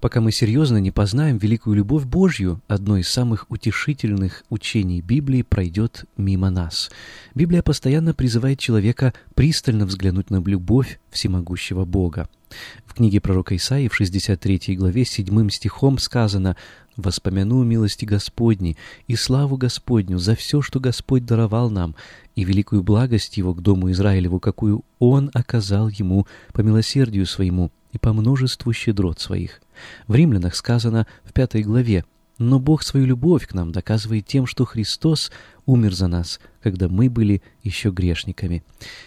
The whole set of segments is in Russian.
Пока мы серьезно не познаем великую любовь Божью, одно из самых утешительных учений Библии пройдет мимо нас. Библия постоянно призывает человека пристально взглянуть на любовь всемогущего Бога. В книге пророка Исаии в 63 главе 7 стихом сказано «Воспомяну милости Господни и славу Господню за все, что Господь даровал нам, и великую благость Его к дому Израилеву, какую Он оказал Ему по милосердию Своему, и по множеству щедрот своих. В Римлянах сказано в пятой главе «Но Бог свою любовь к нам доказывает тем, что Христос умер за нас, когда мы были еще грешниками».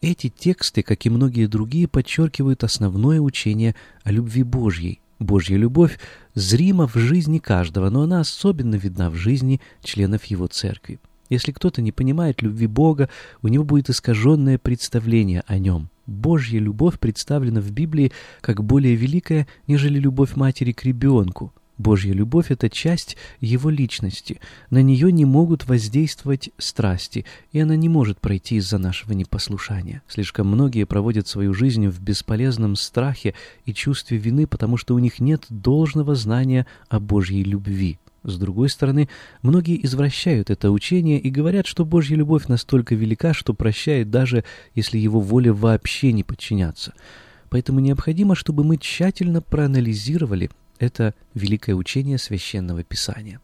Эти тексты, как и многие другие, подчеркивают основное учение о любви Божьей. Божья любовь зрима в жизни каждого, но она особенно видна в жизни членов Его Церкви. Если кто-то не понимает любви Бога, у него будет искаженное представление о нем – Божья любовь представлена в Библии как более великая, нежели любовь матери к ребенку. Божья любовь — это часть его личности. На нее не могут воздействовать страсти, и она не может пройти из-за нашего непослушания. Слишком многие проводят свою жизнь в бесполезном страхе и чувстве вины, потому что у них нет должного знания о Божьей любви. С другой стороны, многие извращают это учение и говорят, что Божья любовь настолько велика, что прощает даже, если его воля вообще не подчиняться. Поэтому необходимо, чтобы мы тщательно проанализировали это великое учение Священного Писания.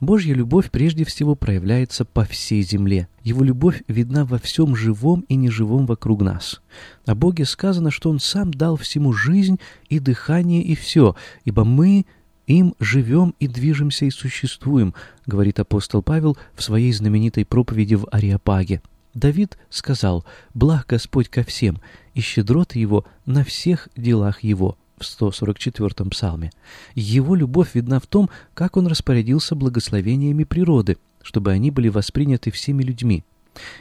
Божья любовь прежде всего проявляется по всей земле. Его любовь видна во всем живом и неживом вокруг нас. О Боге сказано, что Он сам дал всему жизнь и дыхание и все, ибо мы им живем и движемся и существуем, говорит апостол Павел в своей знаменитой проповеди в Ариапаге. Давид сказал «Благ Господь ко всем, и щедроты Его на всех делах Его» в 144-м псалме. Его любовь видна в том, как Он распорядился благословениями природы, чтобы они были восприняты всеми людьми.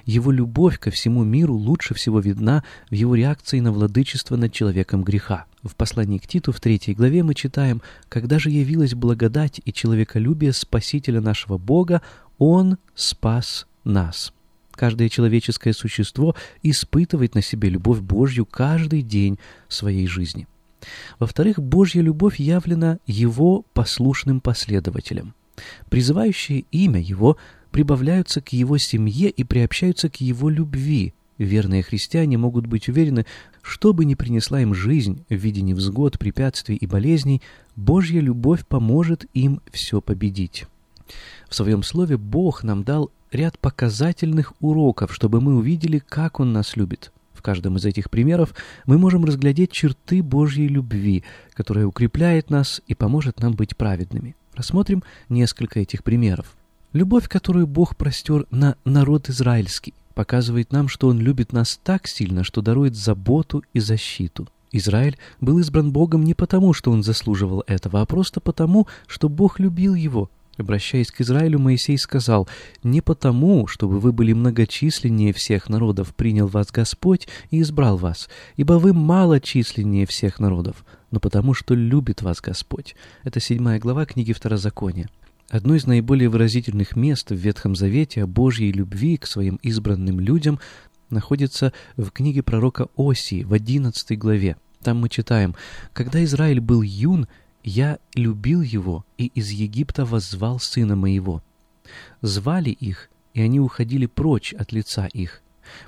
Его любовь ко всему миру лучше всего видна в его реакции на владычество над человеком греха. В послании к Титу в третьей главе мы читаем «Когда же явилась благодать и человеколюбие Спасителя нашего Бога, Он спас нас». Каждое человеческое существо испытывает на себе любовь Божью каждый день своей жизни. Во-вторых, Божья любовь явлена Его послушным последователям. Призывающие имя Его прибавляются к Его семье и приобщаются к Его любви. Верные христиане могут быть уверены, что бы ни принесла им жизнь в виде невзгод, препятствий и болезней, Божья любовь поможет им все победить. В своем слове Бог нам дал ряд показательных уроков, чтобы мы увидели, как Он нас любит. В каждом из этих примеров мы можем разглядеть черты Божьей любви, которая укрепляет нас и поможет нам быть праведными. Рассмотрим несколько этих примеров. Любовь, которую Бог простер на народ израильский, показывает нам, что Он любит нас так сильно, что дарует заботу и защиту. Израиль был избран Богом не потому, что он заслуживал этого, а просто потому, что Бог любил его. Обращаясь к Израилю, Моисей сказал, «Не потому, чтобы вы были многочисленнее всех народов, принял вас Господь и избрал вас, ибо вы малочисленнее всех народов, но потому, что любит вас Господь». Это седьмая глава книги Второзакония. Одно из наиболее выразительных мест в Ветхом Завете о Божьей любви к своим избранным людям находится в книге пророка Осии в 11 главе. Там мы читаем «Когда Израиль был юн, я любил его и из Египта воззвал сына моего». Звали их, и они уходили прочь от лица их,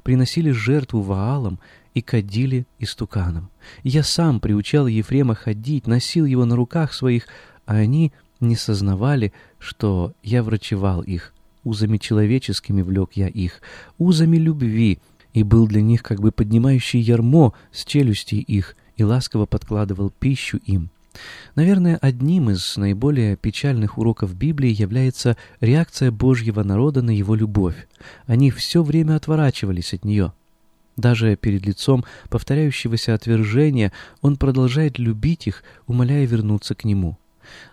приносили жертву Ваалам и кадили истуканам. Я сам приучал Ефрема ходить, носил его на руках своих, а они не сознавали, что я врачевал их. Узами человеческими влек я их, узами любви, и был для них как бы поднимающий ярмо с челюстей их, и ласково подкладывал пищу им. Наверное, одним из наиболее печальных уроков Библии является реакция Божьего народа на его любовь. Они все время отворачивались от нее. Даже перед лицом повторяющегося отвержения он продолжает любить их, умоляя вернуться к нему.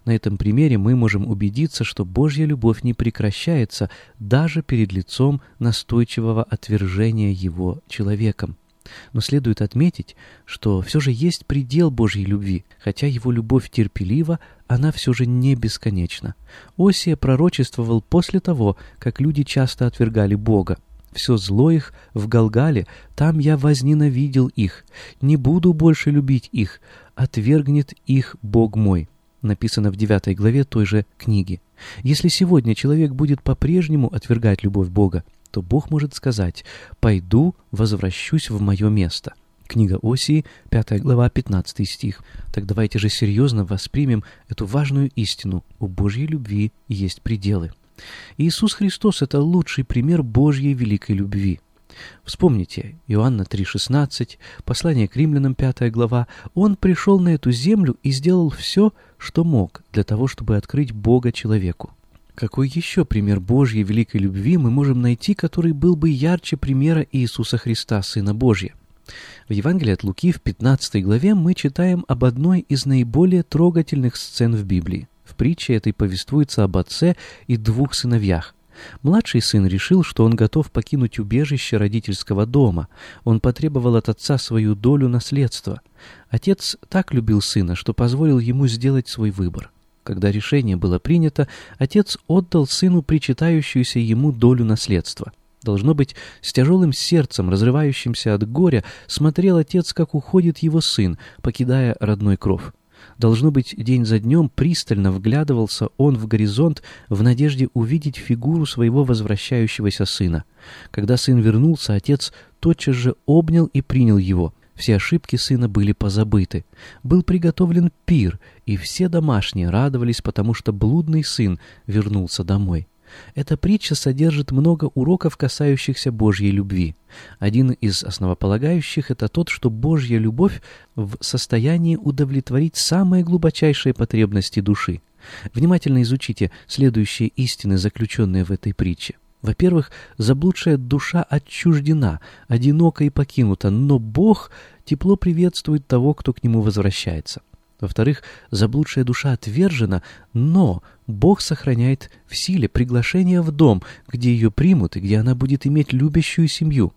На этом примере мы можем убедиться, что Божья любовь не прекращается даже перед лицом настойчивого отвержения его человеком. Но следует отметить, что все же есть предел Божьей любви, хотя его любовь терпелива, она все же не бесконечна. Осия пророчествовал после того, как люди часто отвергали Бога. Все зло их в Галгале, там я возненавидел их, не буду больше любить их, отвергнет их Бог мой. Написано в 9 главе той же книги. Если сегодня человек будет по-прежнему отвергать любовь Бога, то Бог может сказать «Пойду, возвращусь в мое место». Книга Осии, 5 глава, 15 стих. Так давайте же серьезно воспримем эту важную истину. У Божьей любви есть пределы. Иисус Христос — это лучший пример Божьей великой любви. Вспомните Иоанна 3,16, послание к римлянам 5 глава. Он пришел на эту землю и сделал все, что мог, для того, чтобы открыть Бога человеку. Какой еще пример Божьей великой любви мы можем найти, который был бы ярче примера Иисуса Христа, Сына Божьего? В Евангелии от Луки в 15 главе мы читаем об одной из наиболее трогательных сцен в Библии. В притче этой повествуется об отце и двух сыновьях. Младший сын решил, что он готов покинуть убежище родительского дома. Он потребовал от отца свою долю наследства. Отец так любил сына, что позволил ему сделать свой выбор. Когда решение было принято, отец отдал сыну причитающуюся ему долю наследства. Должно быть, с тяжелым сердцем, разрывающимся от горя, смотрел отец, как уходит его сын, покидая родной кров. Должно быть, день за днем пристально вглядывался он в горизонт в надежде увидеть фигуру своего возвращающегося сына. Когда сын вернулся, отец тотчас же обнял и принял его. Все ошибки сына были позабыты. Был приготовлен пир, и все домашние радовались, потому что блудный сын вернулся домой. Эта притча содержит много уроков, касающихся Божьей любви. Один из основополагающих – это тот, что Божья любовь в состоянии удовлетворить самые глубочайшие потребности души. Внимательно изучите следующие истины, заключенные в этой притче. Во-первых, заблудшая душа отчуждена, одинока и покинута, но Бог тепло приветствует того, кто к нему возвращается. Во-вторых, заблудшая душа отвержена, но Бог сохраняет в силе приглашение в дом, где ее примут и где она будет иметь любящую семью.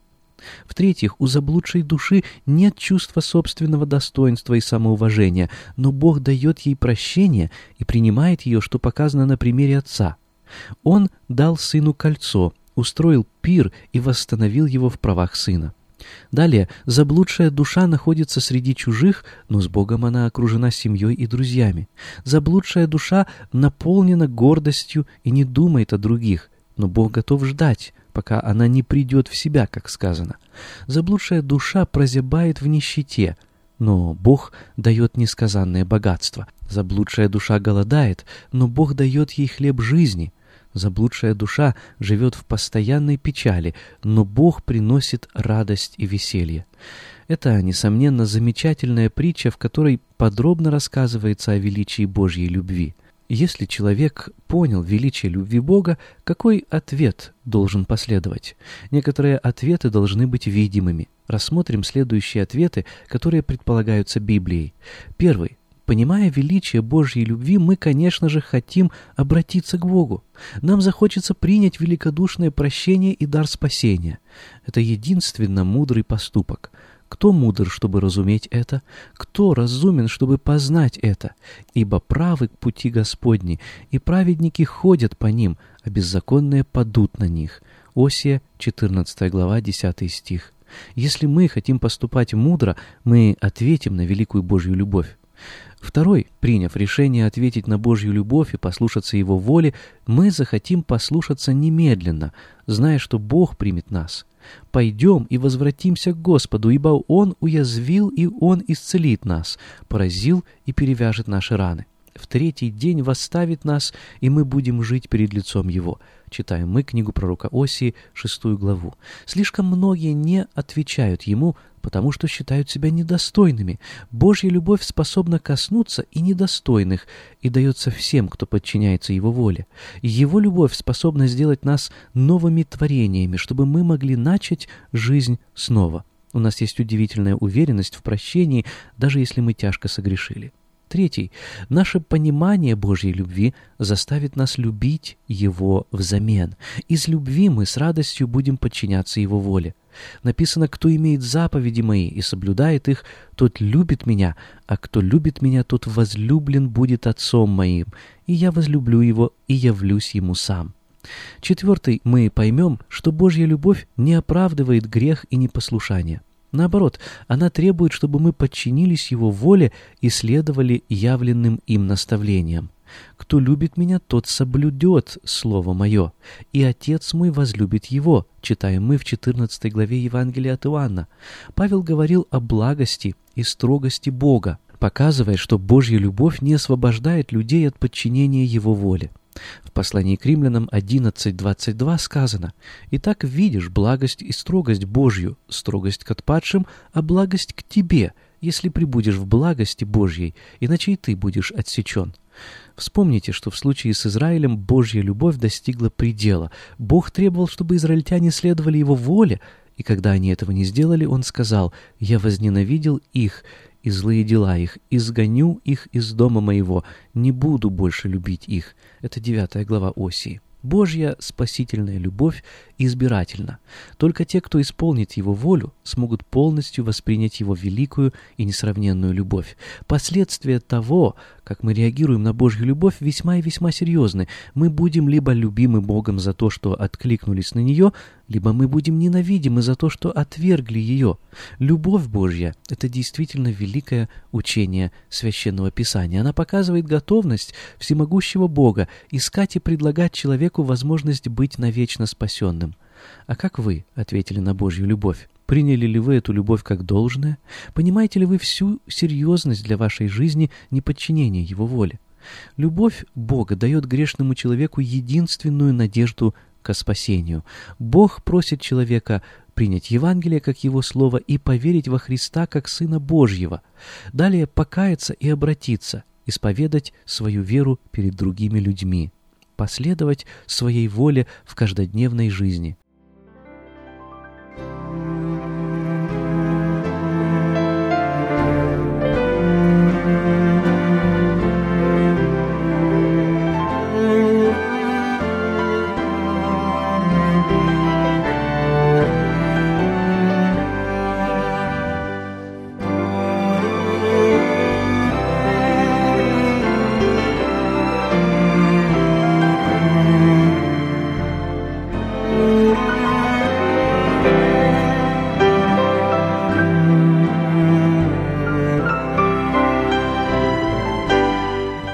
В-третьих, у заблудшей души нет чувства собственного достоинства и самоуважения, но Бог дает ей прощение и принимает ее, что показано на примере отца. Он дал сыну кольцо, устроил пир и восстановил его в правах сына. Далее, заблудшая душа находится среди чужих, но с Богом она окружена семьей и друзьями. Заблудшая душа наполнена гордостью и не думает о других, но Бог готов ждать, пока она не придет в себя, как сказано. Заблудшая душа прозябает в нищете, но Бог дает несказанное богатство. Заблудшая душа голодает, но Бог дает ей хлеб жизни — Заблудшая душа живет в постоянной печали, но Бог приносит радость и веселье. Это, несомненно, замечательная притча, в которой подробно рассказывается о величии Божьей любви. Если человек понял величие любви Бога, какой ответ должен последовать? Некоторые ответы должны быть видимыми. Рассмотрим следующие ответы, которые предполагаются Библией. Первый. Понимая величие Божьей любви, мы, конечно же, хотим обратиться к Богу. Нам захочется принять великодушное прощение и дар спасения. Это единственно мудрый поступок. Кто мудр, чтобы разуметь это? Кто разумен, чтобы познать это? Ибо правы к пути Господни, и праведники ходят по ним, а беззаконные падут на них. Осия, 14 глава, 10 стих. Если мы хотим поступать мудро, мы ответим на великую Божью любовь. Второй, приняв решение ответить на Божью любовь и послушаться Его воле, мы захотим послушаться немедленно, зная, что Бог примет нас. Пойдем и возвратимся к Господу, ибо Он уязвил и Он исцелит нас, поразил и перевяжет наши раны в третий день восставит нас, и мы будем жить перед лицом Его. Читаем мы книгу пророка Осии, шестую главу. Слишком многие не отвечают Ему, потому что считают себя недостойными. Божья любовь способна коснуться и недостойных, и дается всем, кто подчиняется Его воле. Его любовь способна сделать нас новыми творениями, чтобы мы могли начать жизнь снова. У нас есть удивительная уверенность в прощении, даже если мы тяжко согрешили. Третий. Наше понимание Божьей любви заставит нас любить Его взамен. Из любви мы с радостью будем подчиняться Его воле. Написано, кто имеет заповеди мои и соблюдает их, тот любит меня, а кто любит меня, тот возлюблен будет отцом моим, и я возлюблю его и явлюсь ему сам. Четвертый, мы поймем, что Божья любовь не оправдывает грех и непослушание. Наоборот, она требует, чтобы мы подчинились Его воле и следовали явленным им наставлениям. «Кто любит меня, тот соблюдет Слово Мое, и Отец мой возлюбит его», читаем мы в 14 главе Евангелия от Иоанна. Павел говорил о благости и строгости Бога, показывая, что Божья любовь не освобождает людей от подчинения Его воле. В послании к римлянам 11.22 сказано «Итак видишь благость и строгость Божью, строгость к отпадшим, а благость к тебе, если прибудешь в благости Божьей, иначе и ты будешь отсечен». Вспомните, что в случае с Израилем Божья любовь достигла предела. Бог требовал, чтобы израильтяне следовали Его воле, и когда они этого не сделали, Он сказал «Я возненавидел их, и злые дела их, изгоню их из дома моего, не буду больше любить их». Это девятая глава Осии. Божья спасительная любовь избирательна. Только те, кто исполнит Его волю, смогут полностью воспринять Его великую и несравненную любовь. Последствия того, как мы реагируем на Божью любовь, весьма и весьма серьезны. Мы будем либо любимы Богом за то, что откликнулись на нее, либо мы будем ненавидимы за то, что отвергли ее. Любовь Божья — это действительно великое учение Священного Писания. Она показывает готовность всемогущего Бога искать и предлагать человеку возможность быть навечно спасенным. А как вы ответили на Божью любовь? Приняли ли вы эту любовь как должное? Понимаете ли вы всю серьезность для вашей жизни неподчинения Его воле? Любовь Бога дает грешному человеку единственную надежду к спасению. Бог просит человека принять Евангелие как Его Слово и поверить во Христа как Сына Божьего. Далее покаяться и обратиться, исповедать свою веру перед другими людьми, последовать своей воле в каждодневной жизни.